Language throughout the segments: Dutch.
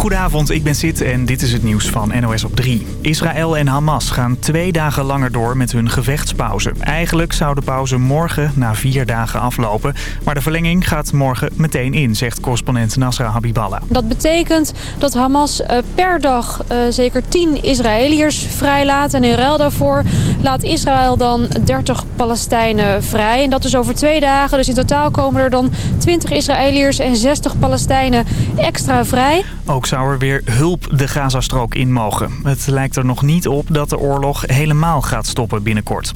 Goedenavond, ik ben Sid en dit is het nieuws van NOS op 3. Israël en Hamas gaan twee dagen langer door met hun gevechtspauze. Eigenlijk zou de pauze morgen na vier dagen aflopen. Maar de verlenging gaat morgen meteen in, zegt correspondent Nasra Habiballah. Dat betekent dat Hamas eh, per dag uh, zeker 10 Israëliërs vrijlaat. En in ruil daarvoor laat Israël dan 30 Palestijnen vrij. En dat is over twee dagen. Dus in totaal komen er dan 20 Israëliërs en 60 Palestijnen extra vrij. Ook zou er weer hulp de Gazastrook in mogen. Het lijkt er nog niet op dat de oorlog helemaal gaat stoppen binnenkort.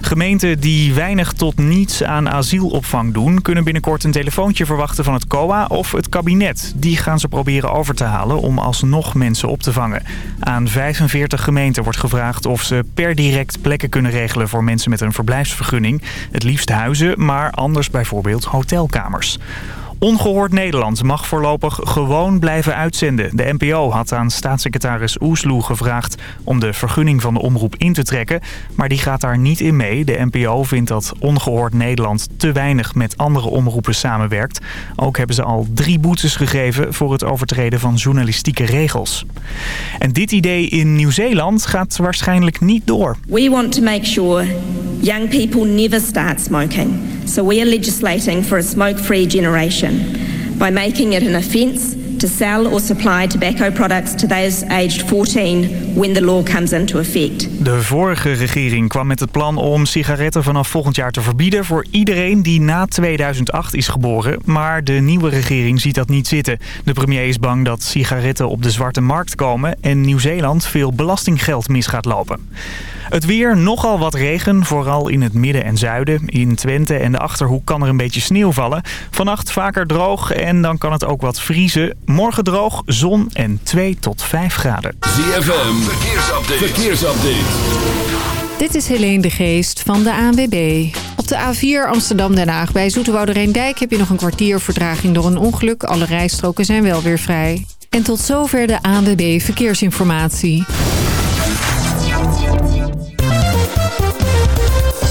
Gemeenten die weinig tot niets aan asielopvang doen... kunnen binnenkort een telefoontje verwachten van het COA of het kabinet. Die gaan ze proberen over te halen om alsnog mensen op te vangen. Aan 45 gemeenten wordt gevraagd of ze per direct plekken kunnen regelen... voor mensen met een verblijfsvergunning. Het liefst huizen, maar anders bijvoorbeeld hotelkamers. Ongehoord Nederland mag voorlopig gewoon blijven uitzenden. De NPO had aan staatssecretaris Oesloe gevraagd om de vergunning van de omroep in te trekken. Maar die gaat daar niet in mee. De NPO vindt dat Ongehoord Nederland te weinig met andere omroepen samenwerkt. Ook hebben ze al drie boetes gegeven voor het overtreden van journalistieke regels. En dit idee in Nieuw-Zeeland gaat waarschijnlijk niet door. We want to make sure young people never start smoking. So we are legislating for a smoke-free generation. By making it an offence to sell or supply tobacco products to those aged 14 when the law comes into effect. De vorige regering kwam met het plan om sigaretten vanaf volgend jaar te verbieden voor iedereen die na 2008 is geboren. Maar de nieuwe regering ziet dat niet zitten. De premier is bang dat sigaretten op de zwarte markt komen en Nieuw-Zeeland veel belastinggeld mis gaat lopen. Het weer, nogal wat regen, vooral in het midden en zuiden. In Twente en de Achterhoek kan er een beetje sneeuw vallen. Vannacht vaker droog en dan kan het ook wat vriezen. Morgen droog, zon en 2 tot 5 graden. ZFM, verkeersupdate. verkeersupdate. Dit is Helene de Geest van de ANWB. Op de A4 Amsterdam-Den Haag bij Zoeterwoude Dijk heb je nog een kwartier vertraging door een ongeluk. Alle rijstroken zijn wel weer vrij. En tot zover de ANWB Verkeersinformatie.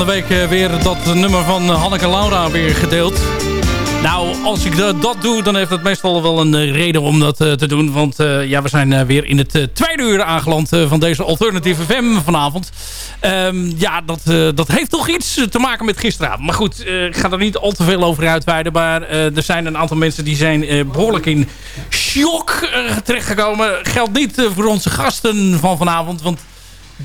De week eh, weer dat nummer van Hanneke Laura weer gedeeld. Nou, als ik dat, doe, dan heeft het meestal wel een eh, reden om dat eh, te doen. Want eh, ja, we zijn eh, weer in het eh, tweede uur aangeland eh, van deze Alternative FM vanavond. Ehm, ja, dat, eh, dat heeft toch iets te maken met gisteravond. Maar goed, eh, ik ga er niet al te veel over uitweiden. Maar eh, er zijn een aantal mensen die zijn eh, behoorlijk in shock eh, terechtgekomen. Geldt niet eh, voor onze gasten van vanavond, want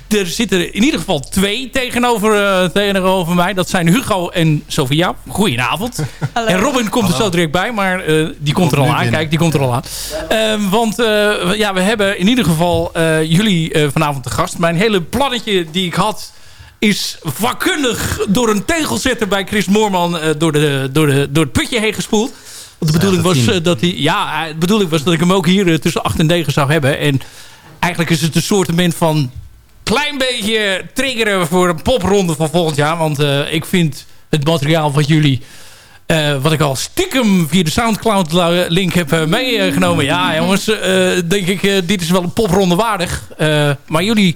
er zitten in ieder geval twee tegenover, eh, tegenover mij. Dat zijn Hugo en Sofia. Goedenavond. En Robin komt er zo direct bij, maar eh, die komt er al aan. Kijk, die komt er al aan. Ehm, want eh, ja, we hebben in ieder geval eh, jullie vanavond te gast. Mijn hele plannetje die ik had is vakkundig door een tegelzetter bij Chris Moorman eh, door, de, door, de, door het putje heen gespoeld. Want de bedoeling was eh, dat hij. Ja, de bedoeling was dat ik hem ook hier tussen 8 en 9 zou hebben. En eigenlijk is het een soort van klein beetje triggeren voor een popronde van volgend jaar. Want eh, ik vind het materiaal van jullie... eh, wat ik al stiekem via de Soundcloud-link heb eh, meegenomen. Ja, jongens, denk ik, dit is wel een popronde waardig. Maar jullie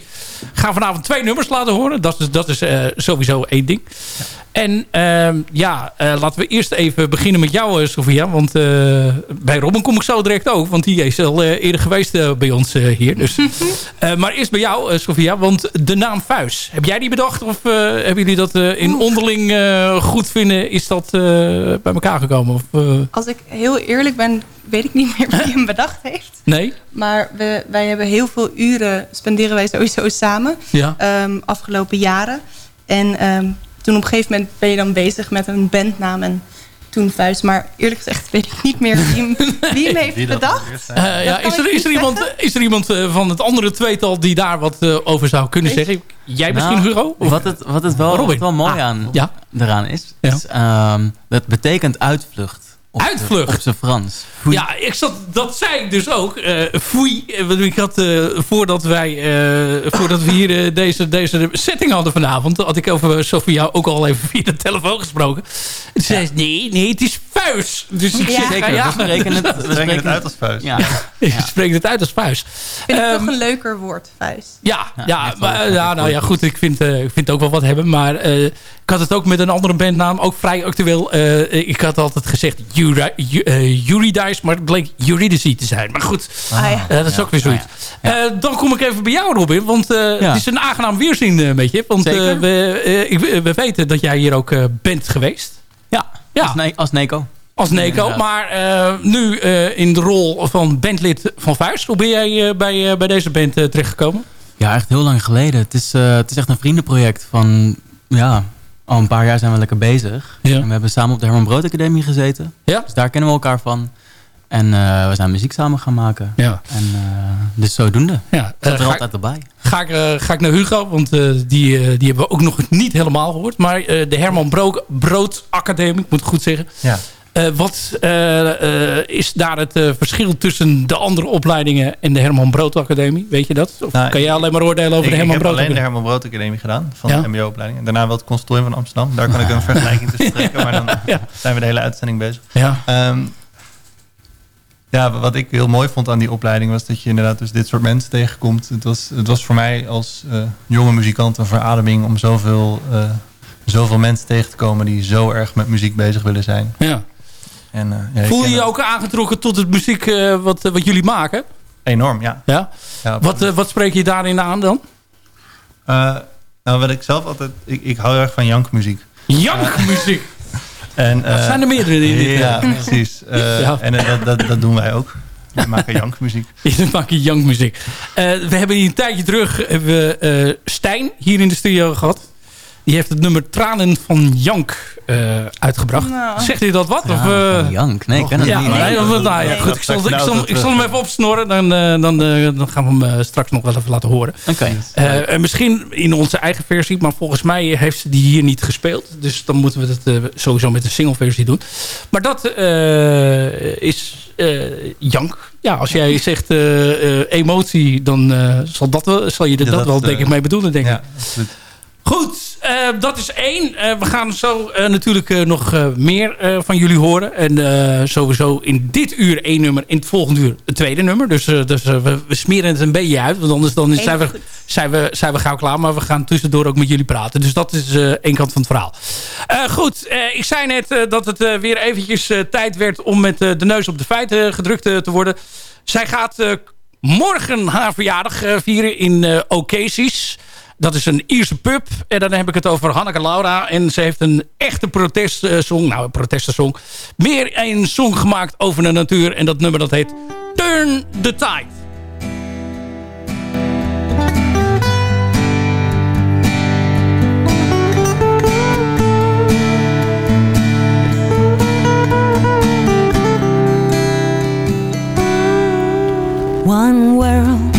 gaan vanavond twee nummers laten horen. Dat is, dat is sowieso één ding. En ehm, ja, eh, laten we eerst even beginnen met jou, eh, Sofia. Want eh, bij Robin kom ik zo direct ook. Want die is al eerder geweest bij ons hier. Dus. Maar eerst bij jou, Sofia. Want de naam Vuis. Heb jij die bedacht? Of hebben jullie dat in onderling goed vinden? Is dat bij elkaar gekomen? Of, Als ik heel eerlijk ben, weet ik niet meer wie hem bedacht heeft. nee? Maar we, wij hebben heel veel uren, spenderen wij sowieso samen. Ja. ehm, afgelopen jaren. En ehm, toen op een gegeven moment ben je dan bezig met een bandnaam. En toen Vuist. Maar eerlijk gezegd weet ik niet meer wie hem, wie hem heeft bedacht. Eh, ja, is, er, is, er iemand, is er iemand eh, van het andere tweetal die daar wat eh, over zou kunnen zeggen? Jij misschien, Nou, Hugo? Of- Wat het, wat het wel, Robin? wat wel mooi Ah, aan ja. eraan is, Ja. is ehm, dat betekent uitvlucht. Op Uitvlucht? Op zijn Frans. Foei. Ja, ik zat, dat zei ik dus ook. Eh foei, eh, want ik had eh, voordat wij eh, voordat we hier deze, deze setting hadden vanavond, had ik over Sofia ook al even via de telefoon gesproken. En zei ze, nee, nee, het is vuis. Dus ik Ja. zeg, Zeker, ja, we spreken het, we spreken het uit als vuist. Ja. je spreekt het uit als vuis. Vind ik Ehm, toch een leuker woord, Vuist. Ja, Ja, ja, maar, ja, nou ja, goed. Ik vind, eh, ik vind ook wel wat hebben. Maar eh, ik had het ook met een andere bandnaam. Ook vrij actueel. Eh, ik had altijd gezegd Uri- Ju- Maar het bleek Eurydice te zijn. Maar goed, Ah, ja. eh, dat is ook weer zoiets. Ja, Eh, dan kom ik even bij jou, Robin. Want eh, Ja. het is een aangenaam weerzien eh, met je. Want eh, we, eh, ik, we weten dat jij hier ook eh, bent geweest. Ja, Ja. Als, ne als Neko. Als Neko. Maar eh, nu eh, in de rol van bandlid van Vuist. Hoe ben jij eh, bij, eh, bij deze band terechtgekomen? Ja, echt heel lang geleden. Het is, eh, het is echt een vriendenproject van... Ja, al een paar jaar zijn we lekker bezig. Ja. En we hebben samen op de Herman Brood Academie gezeten. Ja? Dus daar kennen we elkaar van. En eh, we zijn muziek samen gaan maken. Ja. En eh, dus zodoende. Ja, Ik zat eh, er ga- altijd erbij. ga ik, eh, ga ik naar Hugo, want eh, die, eh, die hebben we ook nog niet helemaal gehoord. Maar eh, de Herman Brood, Brood Academie, ik moet het goed zeggen. Ja. Eh, wat eh, eh, is daar het eh, verschil tussen de andere opleidingen en de Herman Brood Academie? Weet je dat? Of Nou, kan jij alleen maar oordelen over ik, de Herman ik heb Brood alleen de Academie? Herman Brood Academie gedaan van Ja. de mbo-opleiding. En daarna wel het conservatorium van Amsterdam. Daar kan ik een vergelijking tussen trekken. Maar dan Ja. zijn we de hele uitzending bezig. Ja. Ehm, Ja, wat ik heel mooi vond aan die opleiding was dat je inderdaad dus dit soort mensen tegenkomt. Het was, het was voor mij als eh, jonge muzikant een verademing om zoveel, eh, zoveel mensen tegen te komen die zo erg met muziek bezig willen zijn. Ja. En, eh, ja, Voel je je ook aangetrokken tot het muziek wat, wat jullie maken? Enorm, ja. Ja? Ja, Wat, wat spreek je daarin aan dan? Nou, wat ik zelf altijd... Ik, ik hou heel erg van jankmuziek. Jankmuziek? En, Dat zijn er meerdere in dit, Ja, precies. Eh. En eh, dat, dat, dat doen wij ook. We maken jankmuziek. Maakt je jankmuziek. Eh, we hebben hier een tijdje terug hebben we, Stijn hier in de studio gehad. Die heeft het nummer Tranen van Jank eh, uitgebracht. Nou. Zegt hij dat wat? of, eh, van Jank? Nee, ik ken het ja, niet. Nee, nou ja, goed, ik zal, ik, zal, ik zal hem even opsnorren. Dan, eh, dan, eh, dan gaan we hem straks nog wel even laten horen. Oké. Eh, en misschien in onze eigen versie, maar volgens mij heeft ze die hier niet gespeeld. Dus dan moeten we het sowieso met een single versie doen. Maar dat eh, is eh, Jank. Ja, als jij zegt eh, eh, emotie, dan eh, zal, dat wel, zal je er Ja, dat, dat, wel denk ik mee bedoelen, denk ik. Goed, eh, dat is één. Eh, we gaan zo eh, natuurlijk nog meer van jullie horen. En sowieso in dit uur één nummer, in het volgende uur een tweede nummer. Dus, dus we, we smeren het een beetje uit. Want anders dan zijn, we, zijn, we, zijn we gauw klaar. Maar we gaan tussendoor ook met jullie praten. Dus dat is één kant van het verhaal. Goed, ik zei net dat het weer eventjes tijd werd om met de neus op de feiten gedrukt te worden. Zij gaat morgen haar verjaardag vieren in Oasis. Dat is een Ierse pub. En dan heb ik het over Hanneke Laura. En ze heeft een echte protestsong. Nou, een protestensong. Meer een song gemaakt over de natuur. En dat nummer dat heet Turn the Tide. One world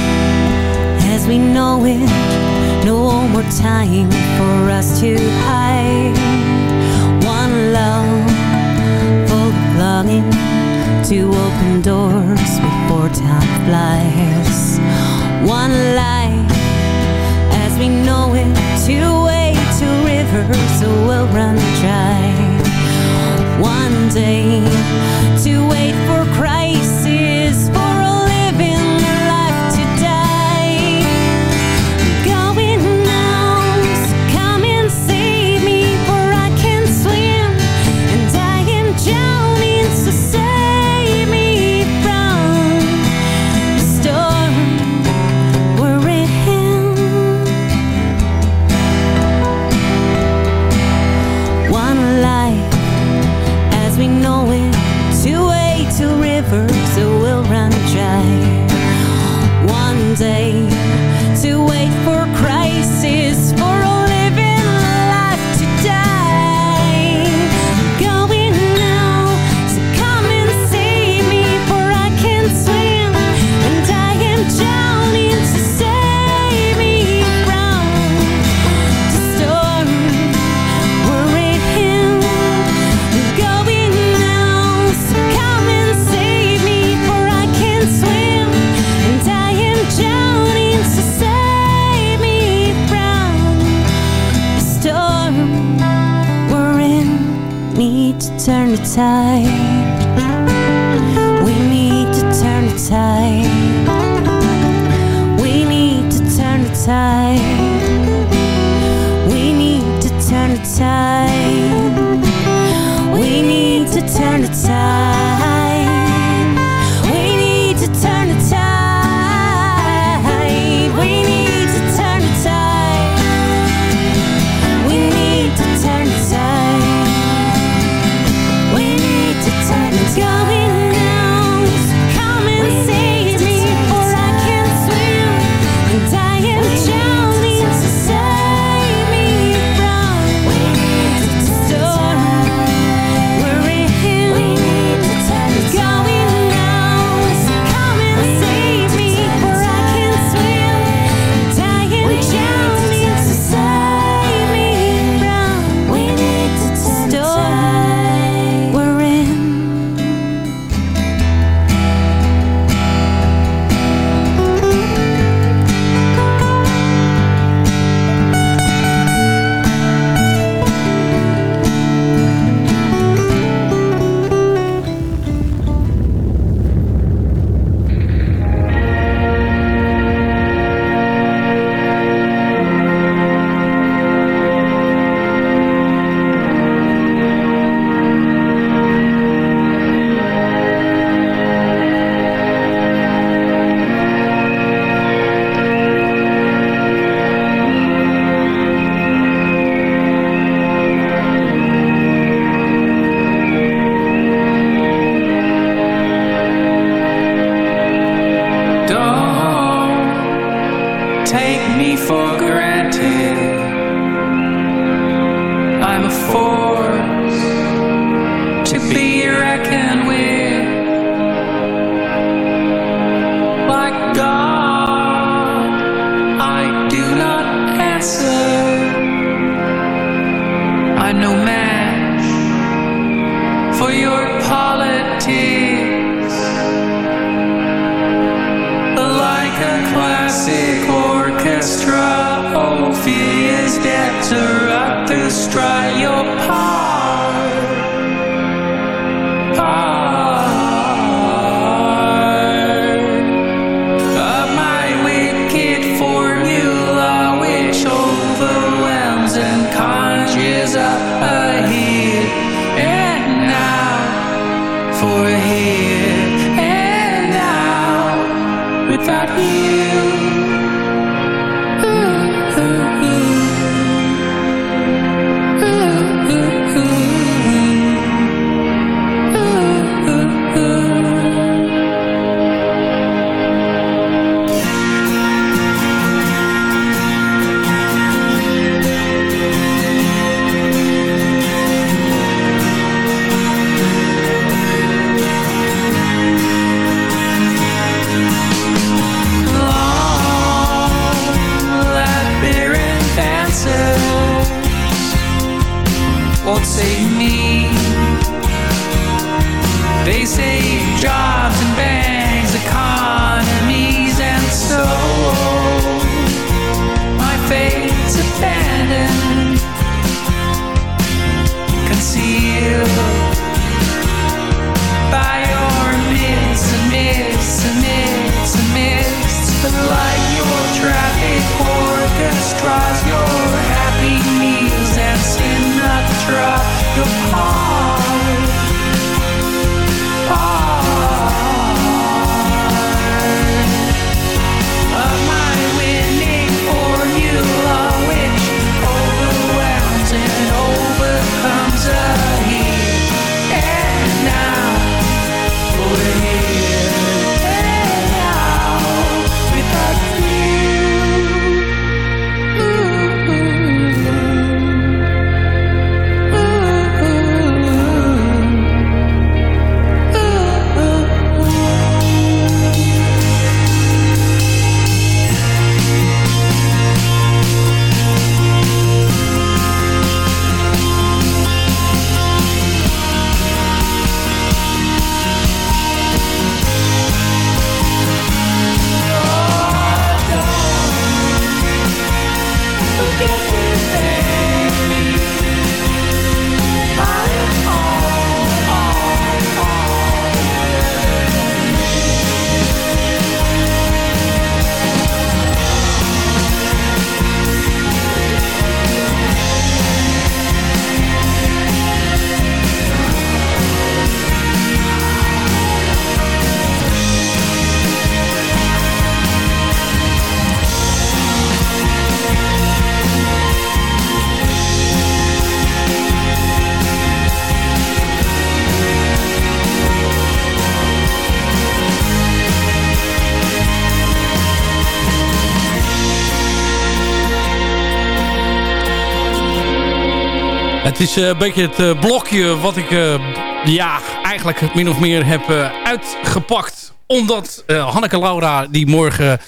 as we know it, more time for us to hide. One love full of longing to open doors before time flies. One life as we know it, two way to rivers will run dry. One day to wait for crisis for here Het is eh, een beetje het eh, blokje wat ik eh, ja, eigenlijk min of meer heb uitgepakt. Omdat Hanneke Laura, die morgen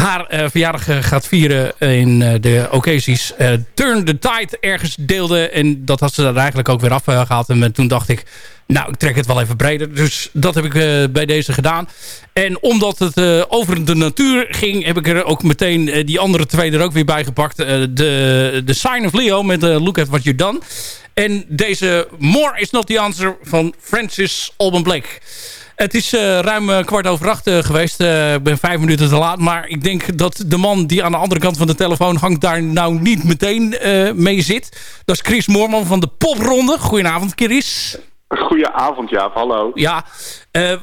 haar eh, verjaardag eh, gaat vieren in eh, de occasions, eh, Turn the Tide ergens deelde. En dat had ze dan eigenlijk ook weer afgehaald. En toen dacht ik, nou, ik trek het wel even breder. Dus dat heb ik bij deze gedaan. En omdat het over de natuur ging... heb ik er ook meteen die andere twee er ook weer bij gepakt. De, de Sign of Leo met Look at What You've Done. En deze More is Not the Answer van Francis Alban Blake. Het is eh, ruim eh, kwart over acht eh, geweest. Ik ben vijf minuten te laat. Maar ik denk dat de man die aan de andere kant van de telefoon hangt... daar nou niet meteen mee zit. Dat is Chris Moorman van de Popronde. Goedenavond, Chris. Goedenavond, Jaap. Hallo. Ja,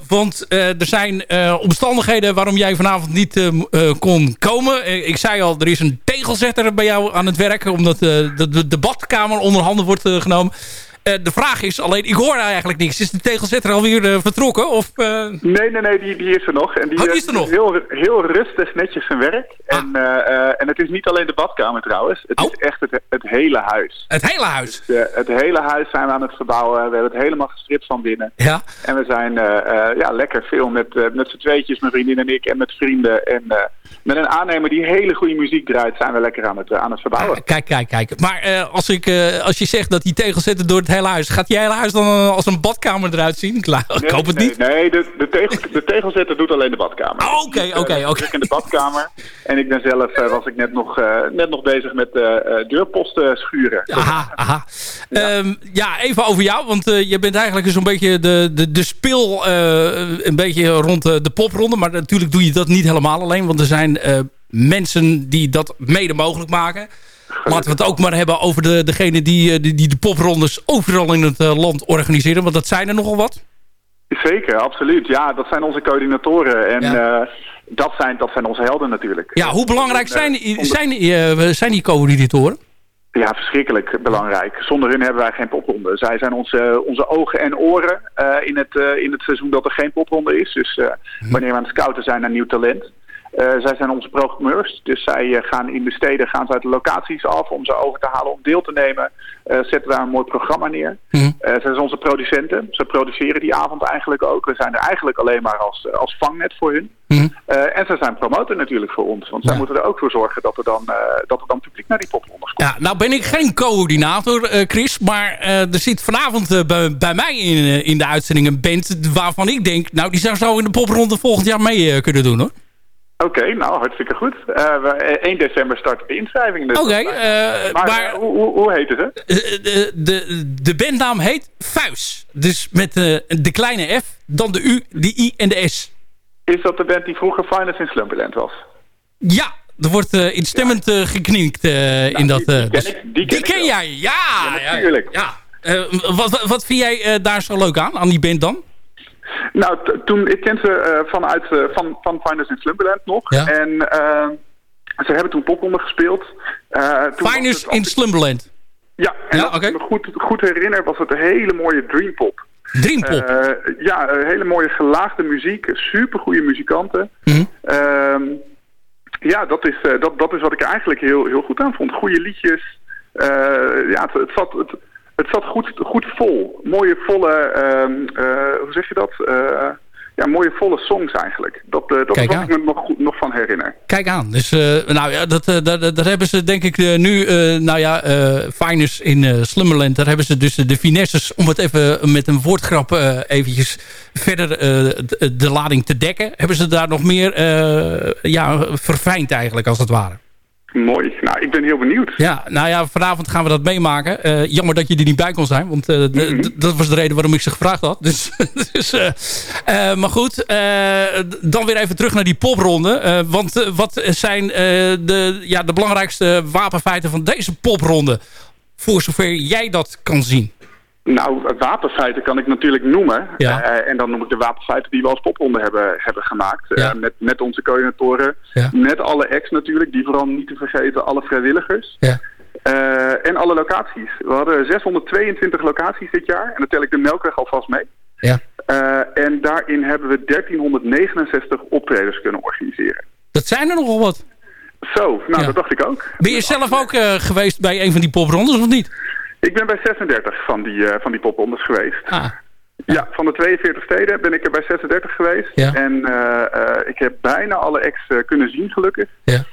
want er zijn omstandigheden waarom jij vanavond niet kon komen. Ik zei al, er is een tegelzetter bij jou aan het werk... omdat de, de debatkamer onder handen wordt genomen. Eh, de vraag is alleen, ik hoor eigenlijk niks. Is de tegelzetter alweer uh, vertrokken? Of, uh... Nee, nee, nee, die, die is er nog. En die, oh, die is er nog? Heel, heel rustig, netjes zijn werk. Ah. En, en het is niet alleen de badkamer trouwens. Het oh. is echt het, het hele huis. Het hele huis? Dus, het hele huis zijn we aan het verbouwen. We hebben het helemaal gestript van binnen. Ja. En we zijn ja, lekker veel met, met z'n tweetjes, mijn vriendin en ik, en met vrienden. En met een aannemer die hele goede muziek draait, zijn we lekker aan het, aan het verbouwen. Ah, kijk, kijk, kijk. Maar als, ik, als je zegt dat die tegelzetter door het hele huis... gaat je hele huis dan als een badkamer eruit zien? Klaar, nee, ik hoop het nee, niet. Nee, de, de, tegel, de tegelzetter doet alleen de badkamer. Oh, Oké, Dus, oké, oké. Ik in de badkamer. En ik ben zelf, was ik net nog, net nog bezig met deurposten schuren. Aha, aha. Ja. Um, ja, even over jou. Want je bent eigenlijk zo'n beetje de, de, de spil een beetje rond de popronde. Maar natuurlijk doe je dat niet helemaal alleen. Want er zijn mensen die dat mede mogelijk maken. Laten we het ook maar hebben over de, degene die, die, die de poprondes overal in het uh, land organiseren. Want dat zijn er nogal wat. Zeker, absoluut. Ja, dat zijn onze coördinatoren. En ja. uh, dat, zijn, dat zijn onze helden natuurlijk. Ja, hoe belangrijk zijn, zijn, uh, zijn die coördinatoren? Ja, verschrikkelijk belangrijk. Zonder hun hebben wij geen popronde. Zij zijn onze, onze ogen en oren in, het, in het seizoen dat er geen popronde is. Dus hm. wanneer we aan het scouten zijn naar nieuw talent... Uh, zij zijn onze programmeurs, dus zij uh, gaan in de steden gaan ze uit de locaties af om ze over te halen om deel te nemen. Uh, zetten daar een mooi programma neer. Mm. zij zijn onze producenten, ze produceren die avond eigenlijk ook. We zijn er eigenlijk alleen maar als, als vangnet voor hun. Mm. en ze zijn promotor natuurlijk voor ons, want zij moeten er ook voor zorgen dat er dan, dat er dan publiek naar die poprondes komt. Ja, nou ben ik geen coördinator, Chris, maar er zit vanavond bij, bij, mij in, in de uitzending een band waarvan ik denk, nou die zou zo in de popronde volgend jaar mee kunnen doen hoor. Oké, okay, nou hartstikke goed. Uh, 1 december start de inschrijving. Dus Oké, okay, uh, maar, maar hoe, hoe, hoe heet het? De, de, de bandnaam heet Fuis. Dus met uh, de kleine F, dan de U, de I en de S. Is dat de band die vroeger Finest in Slumberland was? Ja, er wordt uh, instemmend ja. knikt nou, in dat... Die, die, ken, ik, die die ken, jij, ja! ja natuurlijk. Ja, ja. wat, wat vind jij daar zo leuk aan, aan die band dan? Nou, toen, ik ken ze uh, vanuit uh, van, van Finest in Slumberland nog. Ja. En uh, ze hebben toen popronde gespeeld. Finest in Slumberland? Ja, en ja, als okay. ik me goed, goed herinner was het een hele mooie dreampop. Dreampop? ja, hele mooie gelaagde muziek. Supergoeie muzikanten. Mm -hmm. ja, dat is, dat, dat is wat ik eigenlijk heel, heel goed aan vond. Goede liedjes. ja, het, het zat... Het, het zat goed, goed vol. Mooie volle, uh, uh, hoe zeg je dat? Uh, ja, mooie volle songs eigenlijk. Dat, dat is wat ik me nog, nog van herinner. Kijk aan. Dus nou ja, dat, dat, dat, hebben ze denk ik nu, nou ja, Finest in Slumberland. Daar hebben ze dus de finesses, om het even met een woordgrap eventjes verder de, de, lading te dekken. Hebben ze daar nog meer ja, verfijnd eigenlijk als het ware. Mooi. Nou, ik ben heel benieuwd. Ja, nou ja, vanavond gaan we dat meemaken. Uh, jammer dat je er niet bij kon zijn, want uh, mm -hmm. dat was de reden waarom ik ze gevraagd had. Dus, dus uh, maar goed, dan weer even terug naar die popronde. want wat zijn de, ja, de belangrijkste wapenfeiten van deze popronde? Voor zover jij dat kan zien. Nou, wapenfeiten kan ik natuurlijk noemen. Ja. Uh, en dan noem ik de wapenfeiten die we als popronde hebben, hebben gemaakt. Ja. Uh, met, met onze coördinatoren. Ja. Met alle ex natuurlijk, die vooral niet te vergeten. Alle vrijwilligers. Ja. Uh, en alle locaties. We hadden 622 locaties dit jaar. En dan tel ik de Melkweg alvast mee. Ja. en daarin hebben we 1369 optredens kunnen organiseren. Dat zijn er nogal wat. Zo, nou dat dacht ik ook. Ben je zelf ook geweest bij een van die poprondes of niet? Ik ben bij 36 van die, uh, van die poprondes geweest. Ah. Ja. ja. van de 42 steden ben ik er bij 36 geweest. Ja. En uh, uh, ik heb bijna alle ex kunnen zien, gelukkig. Ja.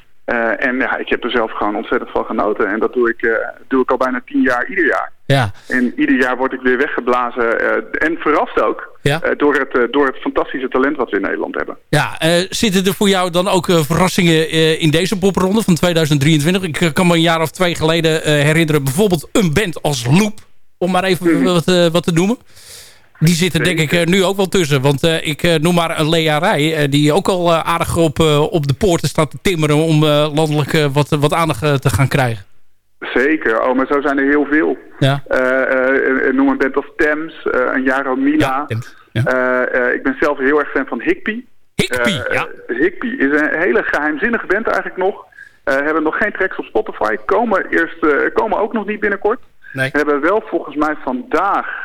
En ja, ik heb er zelf gewoon ontzettend van genoten. En dat doe ik, doe ik al bijna 10 jaar, ieder jaar. Ja. En ieder jaar word ik weer weggeblazen. en verrast ook ja. door, het, door het fantastische talent wat we in Nederland hebben. Ja, zitten er voor jou dan ook verrassingen in deze popronde van 2023? Ik kan me een jaar of twee geleden herinneren. Bijvoorbeeld een band als Loop. Om maar even mm -hmm. wat, wat te noemen. Die zitten denk ik uh, nu ook wel tussen. Want uh, ik uh, noem maar een Lea Rij. die ook al aardig op, op de poorten staat te timmeren... om landelijk wat, wat aandacht te gaan krijgen. Zeker. Oh, maar zo zijn er heel veel. Ja. noem een Band of Thames. een Jaro Mila. Ja, ja. ik ben zelf heel erg fan van Higpie. Higpie, ja. Is een hele geheimzinnige band eigenlijk nog. hebben nog geen tracks op Spotify. Komen, eerst, komen ook nog niet binnenkort. Nee. hebben wel volgens mij vandaag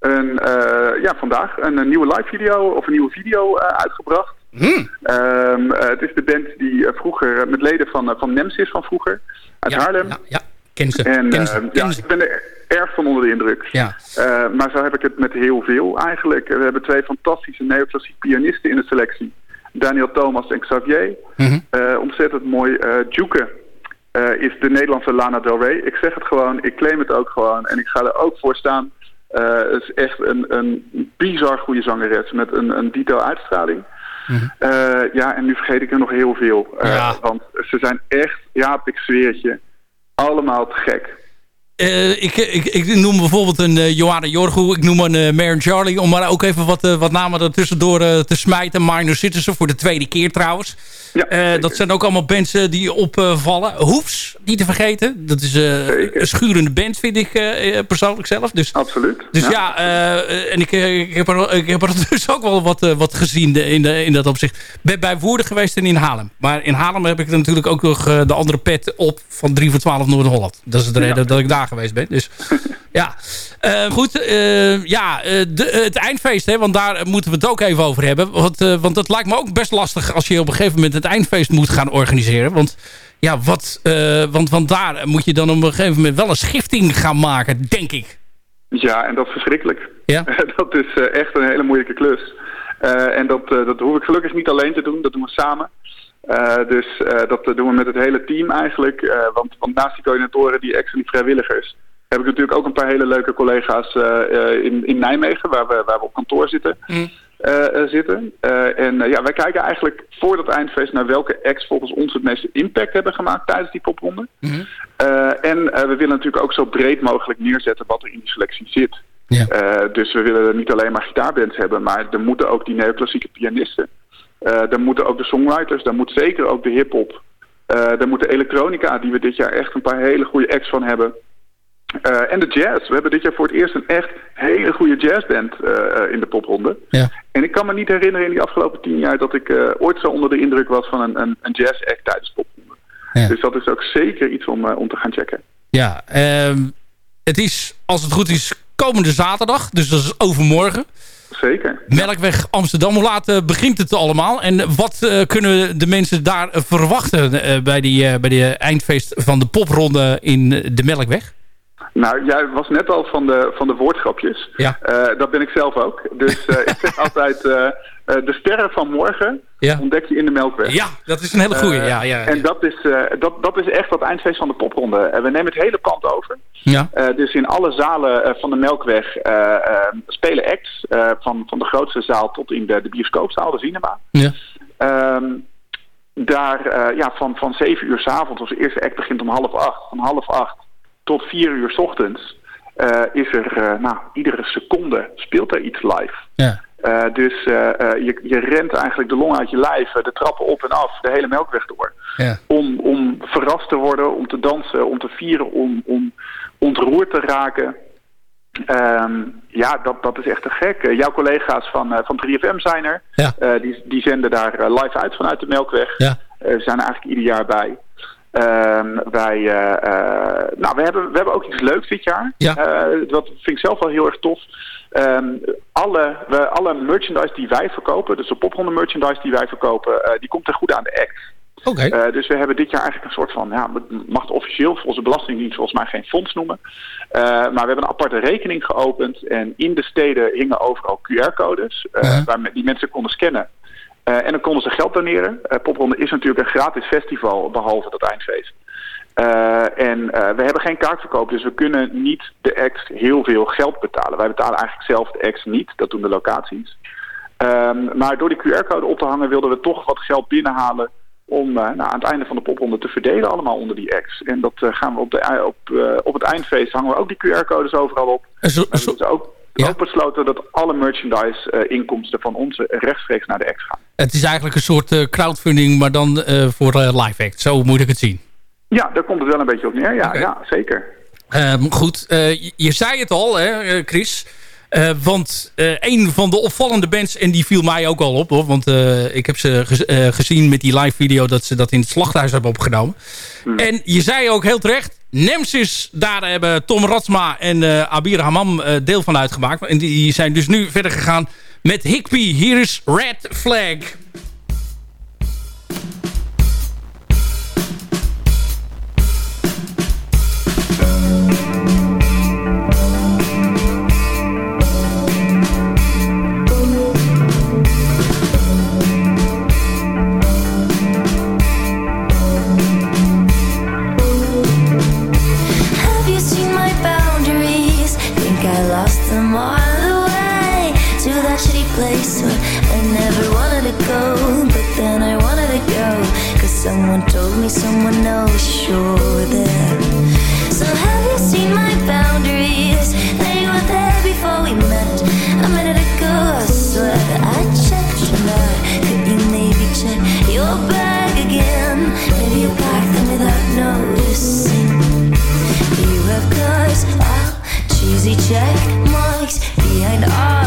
een, eh, ja, vandaag een, een nieuwe live video of een nieuwe video eh, uitgebracht. Hmm. Ehm, eh, het is de band die eh, vroeger eh, met leden van, eh, van Nemesis van vroeger uit Haarlem. Ja, ja. Ken ze. En ken ze, eh, ken ja, ze. ik ben er erg van onder de indruk. Ja. Eh, maar zo heb ik het met heel veel eigenlijk. We hebben twee fantastische neoclassiek pianisten in de selectie. Daniel Thomas en Xavier. Mhm. Eh, ontzettend mooi. eh Juke eh, is de Nederlandse Lana Del Rey. Ik zeg het gewoon, ik claim het ook gewoon. En ik ga er ook voor staan. Eh, het is echt een, een bizar goede zangeres met een, een detail uitstraling. Eh, ja, en nu vergeet ik er nog heel veel. Eh, Want ze zijn echt, ja, ik zweer het je, allemaal te gek. Eh, ik, ik, ik noem bijvoorbeeld een uh, Johanna Jorgo. Ik noem een uh, Maren Charlie. Om maar ook even wat, uh, wat namen ertussendoor uh, te smijten. Minor Citizen voor de tweede keer trouwens. Ja, dat zijn ook allemaal bands die opvallen. Hoefs, niet te vergeten. Dat is een schurende band, vind ik persoonlijk zelf. Dus, Absoluut. Dus ja, en ik, ik, heb er, ik heb er dus ook wel wat, wat gezien in, in dat opzicht. Ben bij Woerden geweest en in Haarlem. Maar in Haarlem heb ik natuurlijk ook nog de andere pet op van 3 voor 12 Noord-Holland. Dat is de reden ja. dat ik daar geweest ben. Dus ja, uh, goed. Uh, ja, uh, de, het eindfeest, hè, want daar moeten we het ook even over hebben. Want, want dat lijkt me ook best lastig als je op een gegeven moment het eindfeest moet gaan organiseren. Want ja, wat, want, want daar moet je dan op een gegeven moment wel een schifting gaan maken, denk ik. Ja, en dat is verschrikkelijk. Ja? dat is echt een hele moeilijke klus. en dat, dat hoef ik gelukkig niet alleen te doen, dat doen we samen. Uh, dus uh, dat doen we met het hele team eigenlijk. Uh, want, want, naast die coördinatoren, die ex en die vrijwilligers... heb ik natuurlijk ook een paar hele leuke collega's in, in Nijmegen... Waar we, waar we op kantoor zitten. Mm. zitten. en ja, wij kijken eigenlijk voor dat eindfeest... naar welke ex volgens ons het meeste impact hebben gemaakt... tijdens die popronde. Mm. en we willen natuurlijk ook zo breed mogelijk neerzetten... wat er in die selectie zit. Ja. dus we willen niet alleen maar gitaarbands hebben... maar er moeten ook die neoclassieke pianisten... Uh, dan moeten ook de songwriters, dan moet zeker ook de hip-hop. Uh, dan moet de elektronica, die we dit jaar echt een paar hele goede acts van hebben. Uh, en de jazz. We hebben dit jaar voor het eerst een echt hele goede jazzband in de popronde. Ja. En ik kan me niet herinneren in die afgelopen tien jaar dat ik ooit zo onder de indruk was van een, een, een jazz-act tijdens popronde. Ja. Dus dat is ook zeker iets om, om te gaan checken. Ja, het is, als het goed is, komende zaterdag. Dus dat is overmorgen. Zeker. Melkweg Amsterdam. Hoe laat uh, begint het allemaal? En wat uh, kunnen de mensen daar verwachten bij, die, bij de eindfeest van de popronde in de Melkweg? Nou, jij was net al van de, van de woordgrapjes. Ja. dat ben ik zelf ook. Dus ik zeg altijd, de sterren van morgen ja. ontdek je in de Melkweg. Ja, dat is een hele goeie. ja, ja, ja, En dat is, dat, dat is echt dat eindfeest van de popronde. we nemen het hele pand over. Ja. Dus in alle zalen van de Melkweg spelen acts. van, van de grootste zaal tot in de, de bioscoopzaal, de cinema. Ja. Um, daar ja, van, van 7 uur s avonds, onze eerste act begint om half acht. Van half acht tot 4 uur s ochtends is er, nou, iedere seconde speelt er iets live. Ja. dus je, je rent eigenlijk de long uit je lijf, de trappen op en af, de hele Melkweg door. Ja. Om, om verrast te worden, om te dansen, om te vieren, om, om ontroerd te raken. Um, ja, dat, dat is echt te gek. Jouw collega's van, van 3FM zijn er. Ja. Die, die zenden daar live uit vanuit de Melkweg. Ja. zijn er eigenlijk ieder jaar bij. Um, wij, nou, we, hebben, we hebben ook iets leuks dit jaar. Ja. dat vind ik zelf wel heel erg tof. Um, alle, we, alle merchandise die wij verkopen, dus de popronde merchandise die wij verkopen, die komt ten goede aan de act. Oké. Okay. Dus we hebben dit jaar eigenlijk een soort van, ja, mag het officieel voor onze belastingdienst volgens mij geen fonds noemen. Maar we hebben een aparte rekening geopend en in de steden hingen overal QR-codes. -huh. waar die mensen konden scannen. En dan konden ze geld doneren. Popronde is natuurlijk een gratis festival, behalve dat eindfeest. en we hebben geen kaartverkoop, dus we kunnen niet de acts heel veel geld betalen. Wij betalen eigenlijk zelf de acts niet, dat doen de locaties. Um, maar door die QR-code op te hangen wilden we toch wat geld binnenhalen om uh, nou, aan het einde van de popronde te verdelen allemaal onder die acts. En dat gaan we op, de, op, op het eindfeest hangen we ook die QR-codes overal op. En zo, we hebben dus ook, ja. ook besloten dat alle merchandise inkomsten van ons rechtstreeks naar de acts gaan. Het is eigenlijk een soort crowdfunding, maar dan voor live act. Zo moet ik het zien. Ja, daar komt het wel een beetje op neer. Ja, okay. ja zeker. Ehm, goed, je, je zei het al, hè, Chris... Uh, want uh, een van de opvallende bands, en die viel mij ook al op, hoor, want uh, ik heb ze ge gezien met die live video dat ze dat in het slachthuis hebben opgenomen. Hmm. En je zei ook heel terecht, Nemesis, daar hebben Tom Ratsma en eh, Abir Hamam eh, deel van uitgemaakt. En die zijn dus nu verder gegaan met Higby. Hier is Red Flag. So have you seen my boundaries? They were there before we met. A minute ago, I swear I checked. Could you maybe check your bag again? Maybe you packed them without. You have cheesy check marks behind all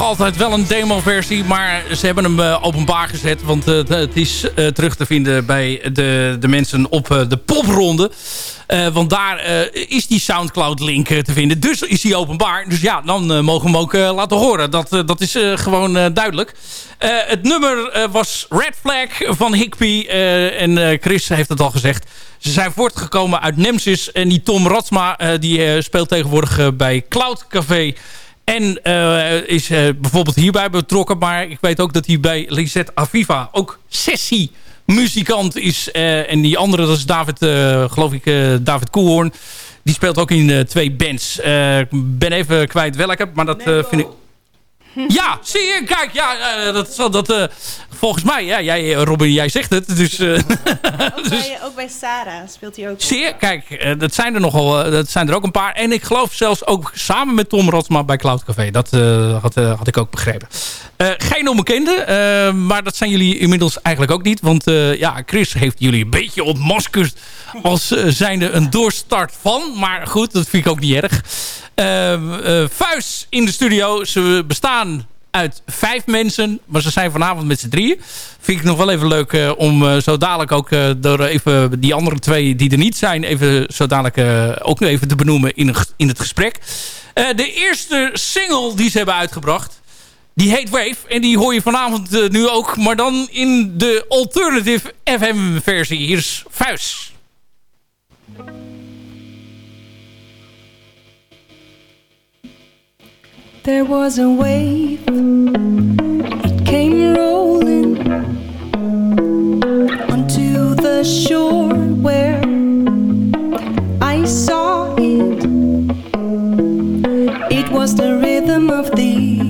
altijd wel een demo-versie, maar ze hebben hem eh, openbaar gezet. Want eh, het is eh, terug te vinden bij de, de mensen op de popronde. Want daar is die Soundcloud-link te vinden. Dus is die openbaar. Dus ja, dan mogen we hem ook laten horen. Dat, dat is gewoon duidelijk. Het nummer was Red Flag van Higby. en Chris heeft het al gezegd. Ze zijn voortgekomen uit Nemesis. En die Tom Ratsma die speelt tegenwoordig bij Cloud Café. En eh, is eh, bijvoorbeeld hierbij betrokken. Maar ik weet ook dat hij bij Lisette Aviva ook sessie muzikant is. Eh, en die andere, dat is David, geloof ik, David Koelhoorn. Die speelt ook in twee bands. Ik ben even kwijt welke, maar dat vind ik... Ja, zie je? Kijk, ja, eh, dat, dat, eh, volgens mij, ja, jij, eh, Robin, jij zegt het. Dus, Ook, bij, ook bij Sarah speelt hij ook. zie je? Kijk, dat zijn er nogal, dat zijn er ook een paar. En ik geloof zelfs ook samen met Tom Rotsma bij Cloud Café. Dat had, had ik ook begrepen. Eh, geen onbekende, eh, maar dat zijn jullie inmiddels eigenlijk ook niet. Want eh, ja, Chris heeft jullie een beetje ontmaskerd als zijnde een doorstart van. Maar goed, dat vind ik ook niet erg. Eh eh, Vuist in de studio. Ze bestaan uit vijf mensen. Maar ze zijn vanavond met z'n drieën. Vind ik nog wel even leuk om zo dadelijk ook door even die andere twee die er niet zijn... even zo dadelijk ook nog even te benoemen in, in het gesprek. De eerste single die ze hebben uitgebracht... Die heet Wave. En die hoor je vanavond eh, nu ook. Maar dan in de alternative FM versie. Hier is Vuist. There was a wave, it came rolling onto the shore where I saw it. It was the rhythm of the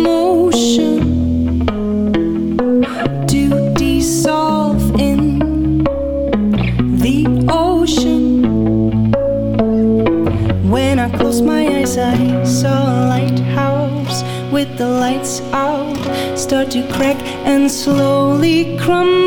slowly crumble.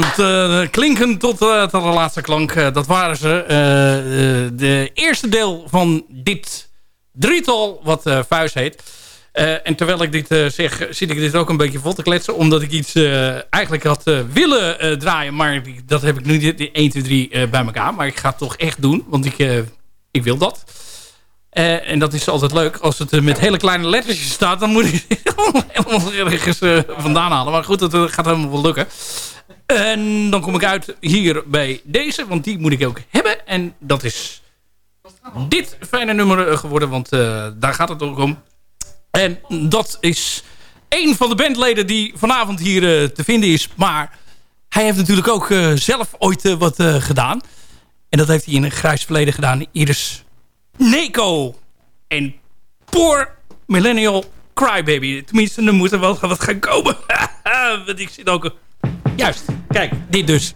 Eh, klinken tot, eh, tot de laatste klank. Eh, dat waren ze. De eerste deel van dit drietal, wat Vuist heet. En terwijl ik dit zeg, zit ik dit ook een beetje vol te kletsen. Omdat ik iets eigenlijk had willen draaien. Maar dat heb ik nu niet 1, 2, 3 eh, bij elkaar. Maar ik ga het toch echt doen. Want ik, ik wil dat. Eh, en dat is altijd leuk. Als het eh, met hele kleine lettertjes staat, dan moet ik helemaal ergens eh, vandaan halen. Maar goed, dat gaat helemaal wel lukken. En dan kom ik uit hier bij deze, want die moet ik ook hebben. En dat is dit fijne nummer geworden. Want daar gaat het ook om. En dat is een van de bandleden die vanavond hier te vinden is. Maar hij heeft natuurlijk ook zelf ooit wat gedaan. En dat heeft hij in een grijs verleden gedaan. Iris Neko. En Poor Millennial Crybaby. Tenminste, er moet er wel wat gaan komen. Want ik zit ook... Juist, kijk, dit dus.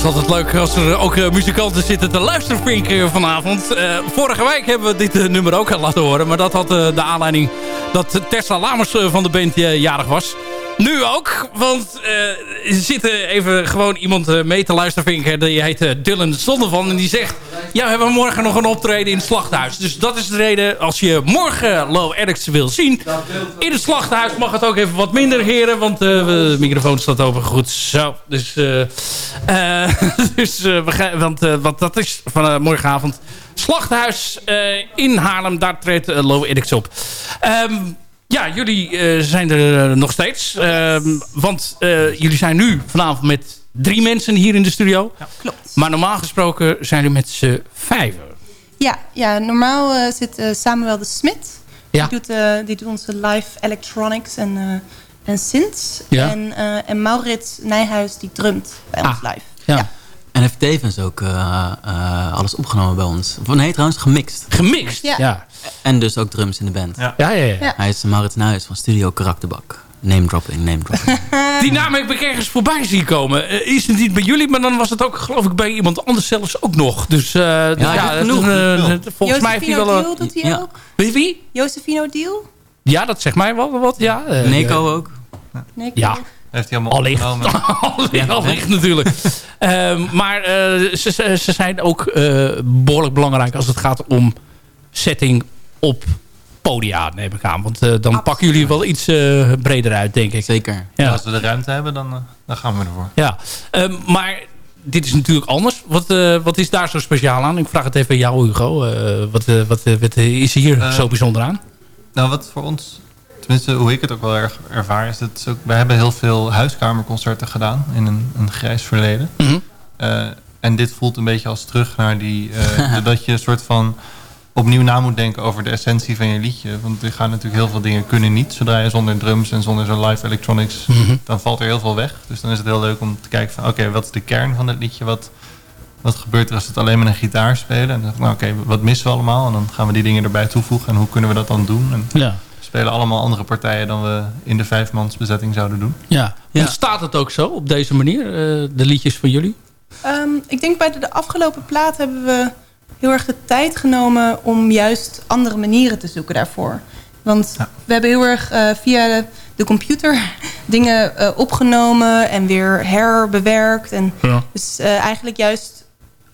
Is altijd leuk als er ook eh, muzikanten zitten te luisteren, eh, vanavond. Eh, vorige week hebben we dit nummer ook al laten horen. Maar dat had de aanleiding dat Tessa Lamers van de band jarig was. Nu ook, want er zit even gewoon iemand mee te luisteren, vind ik. Die heet Dylan Zondervan en die zegt... Ja, we hebben morgen nog een optreden in het slachthuis. Dus dat is de reden, als je morgen Low Addicts wil zien... in het slachthuis mag het ook even wat minder, heren. Want eh, de microfoon staat open. Goed, zo. Dus, eh, eh, dus we want, want dat is van morgenavond... Slachthuis in Haarlem, daar treedt Low Addicts op. Ehm, ja, jullie zijn er nog steeds. Ehm, want jullie zijn nu vanavond met drie mensen hier in de studio. klopt. Maar normaal gesproken zijn jullie met z'n vijven. Ja, ja normaal eh, zit eh, Samuel de Smit. Ja. Die, doet, eh, die doet onze live electronics en, eh en synths. Ja. En, eh, en Maurits Nijhuis die drumt bij ons live. Ja. En heeft tevens ook eh, eh, alles opgenomen bij ons. Of nee, trouwens gemixt. Gemixt? Ja. Ja. En dus ook drums in de band. Ja, ja, ja. Ja. Hij is Maurits Nuis van Studio Karakterbak. Name dropping, name dropping. Die naam heb ik ergens voorbij zien komen. Eh, is het niet bij jullie, maar dan was het ook geloof ik bij iemand anders zelfs ook nog. Dus eh, ja, hebt het- genoeg. eh, volgens mij heeft hij Josefino wel... Deal een- doet hij Ja. ook. Wie? wie? Josefino Deal. Ja, dat zegt mij wel wat. Ja, eh, Neko ook. Ja, Heeft hij allemaal allicht. allicht, allicht natuurlijk. Ehm, maar eh, ze, ze, ze zijn ook eh, behoorlijk belangrijk als het gaat om setting op podia, neem ik aan. Want eh, dan pakken jullie wel iets eh, breder uit, denk ik. Zeker. Ja. als we de ruimte hebben, dan, eh, dan gaan we ervoor. Ja, Ehm, maar dit is natuurlijk anders. Wat, eh, wat is daar zo speciaal aan? Ik vraag het even aan jou, Hugo. Eh, wat, wat, wat is hier zo bijzonder aan? Nou, wat voor ons, tenminste hoe ik het ook wel erg ervaar, is dat ook, wij hebben heel veel huiskamerconcerten gedaan in een, een grijs verleden. Mhm. Eh, en dit voelt een beetje als terug naar die, eh, dat je een soort van opnieuw na moet denken over de essentie van je liedje. Want er gaan natuurlijk heel veel dingen kunnen niet. Zodra je zonder drums en zonder zo'n live electronics, Mhm. dan valt er heel veel weg. Dus dan is het heel leuk om te kijken van oké, wat is de kern van het liedje? Wat, wat gebeurt er als we het alleen met een gitaar spelen? En dan nou, oké, wat missen we allemaal? En dan gaan we die dingen erbij toevoegen. En hoe kunnen we dat dan doen? En Ja. we spelen allemaal andere partijen dan we in de vijfmansbezetting zouden doen. Ja. Ontstaat het ook zo, op deze manier, eh, de liedjes van jullie? Ehm, ik denk bij de, de afgelopen plaat hebben we heel erg de tijd genomen om juist andere manieren te zoeken daarvoor. Want we hebben heel erg eh, via de, de computer dingen eh, opgenomen en weer herbewerkt. En Ja. Dus eh, eigenlijk juist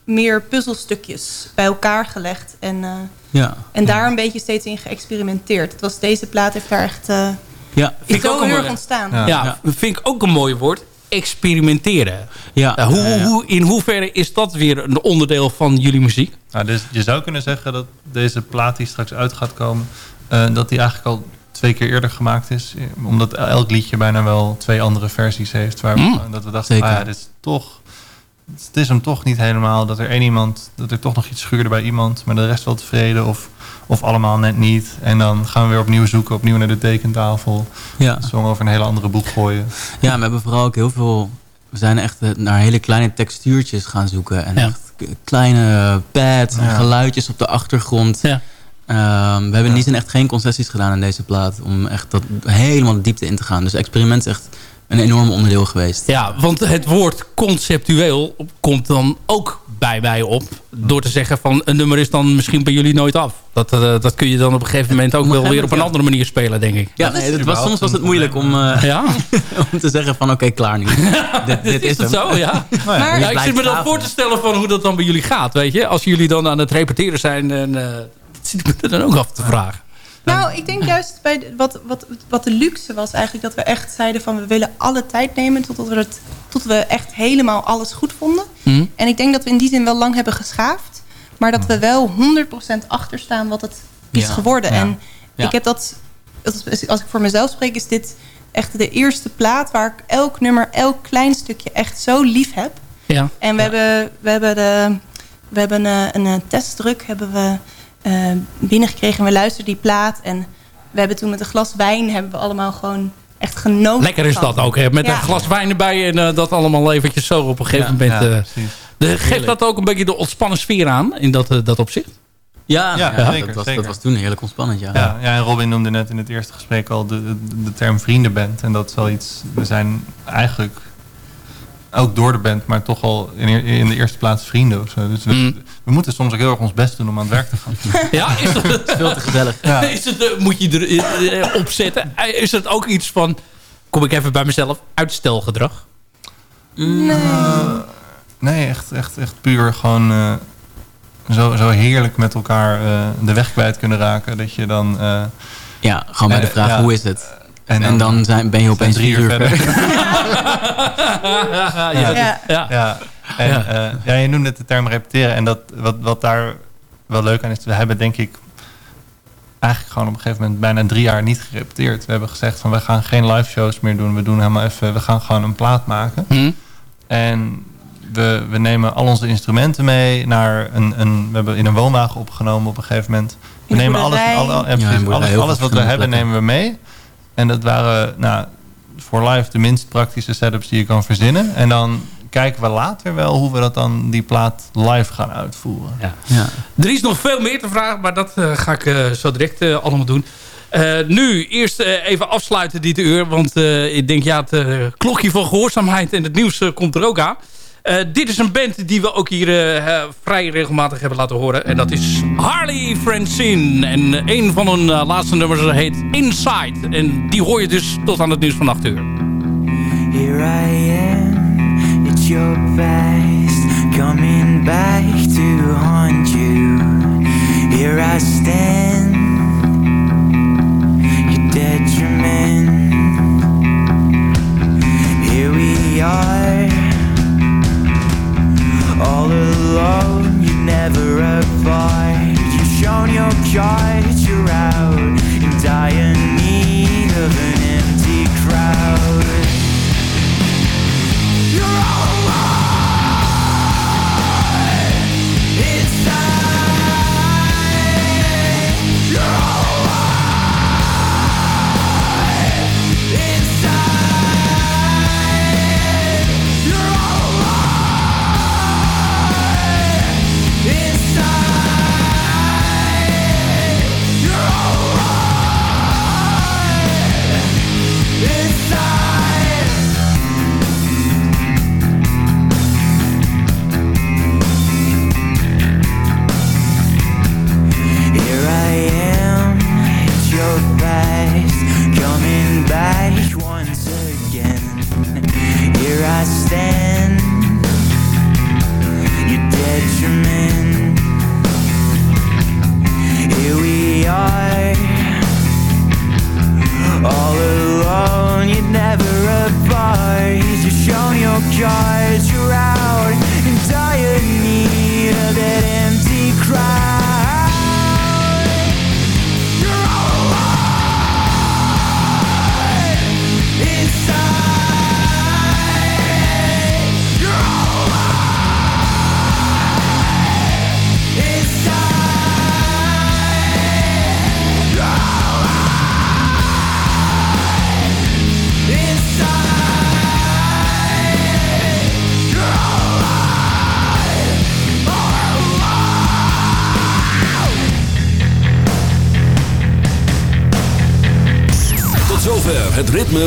meer puzzelstukjes bij elkaar gelegd. En, eh, Ja. en daar een beetje steeds in geëxperimenteerd. Het was, deze plaat heeft daar echt uh, Ja. is zo een heel erg mooi- ontstaan. Ja, vind ik ook een mooi woord. Experimenteren. Ja. Eh, hoe, Ja, ja. Hoe, in hoeverre is dat weer een onderdeel van jullie muziek? Nou, dus je zou kunnen zeggen dat deze plaat die straks uit gaat komen, eh, dat die eigenlijk al twee keer eerder gemaakt is. Omdat elk liedje bijna wel twee andere versies heeft. Waar we, Mm. dat we dachten, ah ja, dit is toch... Het is hem toch niet helemaal. Dat er één iemand, dat er toch nog iets schuurde bij iemand, maar de rest wel tevreden of, of allemaal net niet. En dan gaan we weer opnieuw zoeken, opnieuw naar de tekentafel. Ja. Song over een hele andere boek gooien. Ja, we hebben vooral ook heel veel... We zijn echt eh, naar hele kleine textuurtjes gaan zoeken. En Ja. echt kleine pads en Ja. geluidjes op de achtergrond. Ja. Ehm, we hebben in die zin echt geen concessies gedaan in deze plaat. Om echt dat, helemaal de diepte in te gaan. Dus experiment is echt een enorm onderdeel geweest. Ja, want het woord conceptueel komt dan ook bij mij op. Door te zeggen van een nummer is dan misschien bij jullie nooit af. Dat, eh, dat kun je dan op een gegeven moment ook wel weer op een andere manier spelen, denk ik. Ja, nee, het was, soms was het moeilijk om, eh, Ja? om te zeggen van oké, klaar nu. dit, dit is hem. zo, ja? Maar- Ja, Je ik zit me dan voor te stellen van hoe dat dan bij jullie gaat, weet je? Als jullie dan aan het repeteren zijn, en, eh, dat zit ik me er dan ook af te vragen. Nou, ik denk juist bij de- wat, wat, wat de luxe was eigenlijk dat we echt zeiden van we willen alle tijd nemen totdat we, het, tot we echt helemaal alles goed vonden. Hm? En ik denk dat we in die zin wel lang hebben geschaafd, maar dat we wel 100% achter staan wat het is Ja. geworden. Ja. En ik heb dat, als ik voor mezelf spreek, is dit echt de eerste plaat waar ik elk nummer, elk klein stukje echt zo lief heb. Ja. En we hebben, we hebben, de, we hebben een, een, een testdruk hebben we, eh, binnengekregen. En we luisterden die plaat. En we hebben toen met een glas wijn hebben we allemaal gewoon echt genoten. Lekker is van. dat ook, hè? Met Ja. een glas wijn erbij en eh, dat allemaal eventjes zo op een gegeven Ja, moment. ja, eh, de, geeft dat ook een beetje de ontspannen sfeer aan in dat, eh, dat opzicht? Ja, Ja, ja, zeker, dat, was, zeker. dat was toen heerlijk ontspannend, ja. Ja, ja, en Robin noemde net in het eerste gesprek al de, de, de term vriendenband. En dat is wel iets, we zijn eigenlijk ook door de band, maar toch al in, in de eerste plaats vrienden of zo. Dus we, Mm. We moeten soms ook heel erg ons best doen om aan het werk te gaan. Ja, is dat, Veel te gezellig. Ja. is het, eh, moet je er eh, op zetten? Eh, Is het ook iets van, kom ik even bij mezelf, uitstelgedrag? Nee. Nee, echt, echt, echt puur gewoon eh, zo, zo heerlijk met elkaar eh, de weg kwijt kunnen raken. Dat je dan... eh, Ja, gewoon bij de Eh, vraag ja. hoe is het? En En, dan- dan zijn, ben je opeens drie uur uur verder. ja, Ja. ja. Ja. Ja, en, Ja. je noemde het de term repeteren. En dat, wat, wat daar wel leuk aan is, we hebben denk ik eigenlijk gewoon op een gegeven moment bijna drie jaar niet gerepeteerd. We hebben gezegd van we gaan geen live shows meer doen. We doen helemaal even, we gaan gewoon een plaat maken. Hm? En we, we nemen al onze instrumenten mee naar een, een. We hebben in een woonwagen opgenomen op een gegeven moment. We nemen alles, Ja, precies, alles, alles wat we hebben nemen we mee. En dat waren nou, voor live de minst praktische setups die je kan verzinnen. En dan kijken we later wel hoe we dat dan die plaat live gaan uitvoeren. Ja. Ja. Er is nog veel meer te vragen, maar dat eh, ga ik eh, zo direct eh, allemaal doen. Eh, nu eerst even afsluiten dit uur. Want eh, ik denk, ja, het klokje van gehoorzaamheid en het nieuws komt er ook aan. Eh, dit is een band die we ook hier vrij regelmatig hebben laten horen. En dat is Harley Francine. En een van hun laatste nummers heet Inside. En die hoor je dus tot aan het nieuws van 8 uur. Here I am, your best coming back to haunt you? Here I stand, your detriment. Here we are, all alone, you never apply. You've shown your cards, you're out in dire need of an empty crowd. You're all alone.